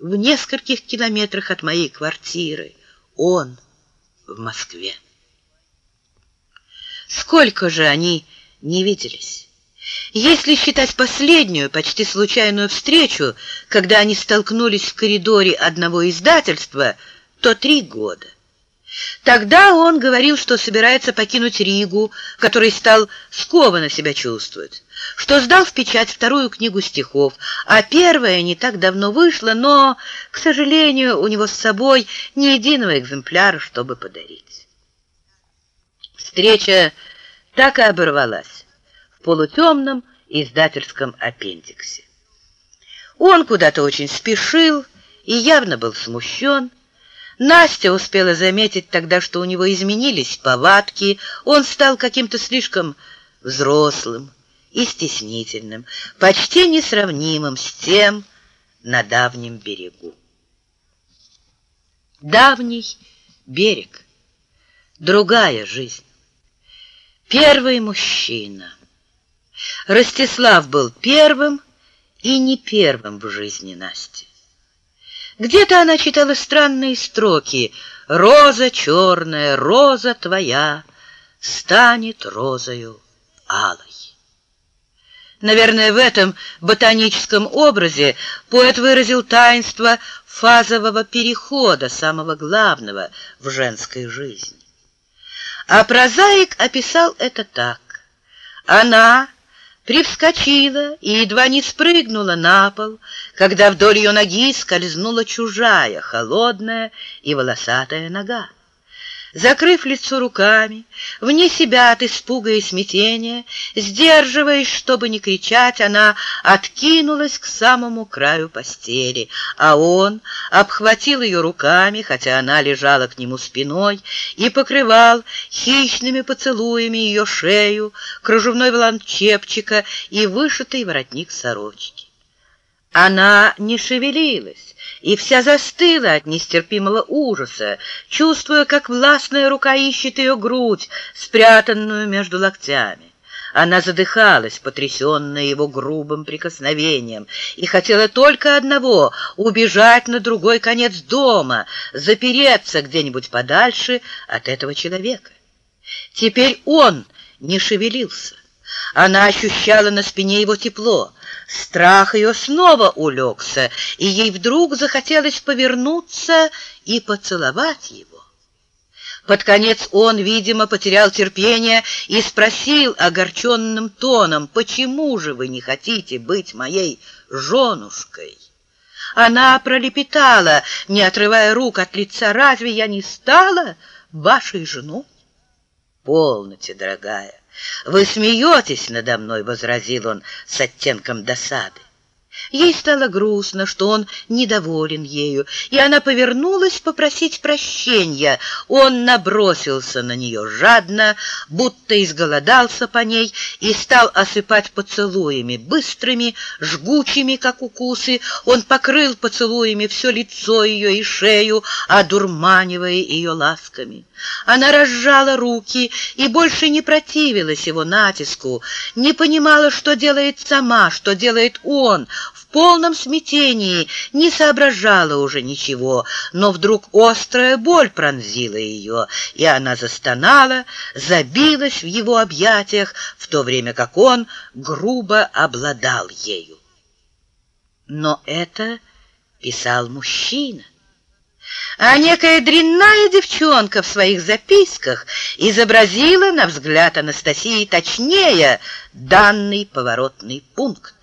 в нескольких километрах от моей квартиры. Он в Москве. Сколько же они не виделись? Если считать последнюю, почти случайную встречу, когда они столкнулись в коридоре одного издательства, то три года. Тогда он говорил, что собирается покинуть Ригу, который стал скованно себя чувствовать, что сдал в печать вторую книгу стихов, а первая не так давно вышла, но, к сожалению, у него с собой ни единого экземпляра, чтобы подарить. Встреча так и оборвалась в полутемном издательском аппендиксе. Он куда-то очень спешил и явно был смущен, Настя успела заметить тогда, что у него изменились повадки, он стал каким-то слишком взрослым и стеснительным, почти несравнимым с тем на давнем берегу. Давний берег, другая жизнь, первый мужчина. Ростислав был первым и не первым в жизни Насти. Где-то она читала странные строки «Роза черная, роза твоя станет розою алой». Наверное, в этом ботаническом образе поэт выразил таинство фазового перехода, самого главного в женской жизни. А прозаик описал это так. Она привскочила и едва не спрыгнула на пол, когда вдоль ее ноги скользнула чужая, холодная и волосатая нога. Закрыв лицо руками, вне себя от испуга и смятения, сдерживаясь, чтобы не кричать, она откинулась к самому краю постели, а он обхватил ее руками, хотя она лежала к нему спиной, и покрывал хищными поцелуями ее шею, кружевной волан чепчика и вышитый воротник сорочки. Она не шевелилась, и вся застыла от нестерпимого ужаса, чувствуя, как властная рука ищет ее грудь, спрятанную между локтями. Она задыхалась, потрясенная его грубым прикосновением, и хотела только одного — убежать на другой конец дома, запереться где-нибудь подальше от этого человека. Теперь он не шевелился. Она ощущала на спине его тепло. Страх ее снова улегся, и ей вдруг захотелось повернуться и поцеловать его. Под конец он, видимо, потерял терпение и спросил огорченным тоном, «Почему же вы не хотите быть моей женушкой?» Она пролепетала, не отрывая рук от лица, «Разве я не стала вашей женой?» «Полноте, дорогая, «Вы смеетесь надо мной», — возразил он с оттенком досады. Ей стало грустно, что он недоволен ею, и она повернулась попросить прощения. Он набросился на нее жадно, будто изголодался по ней, и стал осыпать поцелуями, быстрыми, жгучими, как укусы. Он покрыл поцелуями все лицо ее и шею, одурманивая ее ласками. Она разжала руки и больше не противилась его натиску, не понимала, что делает сама, что делает он, в полном смятении, не соображала уже ничего, но вдруг острая боль пронзила ее, и она застонала, забилась в его объятиях, в то время как он грубо обладал ею. Но это писал мужчина. А некая дрянная девчонка в своих записках изобразила, на взгляд Анастасии, точнее данный поворотный пункт.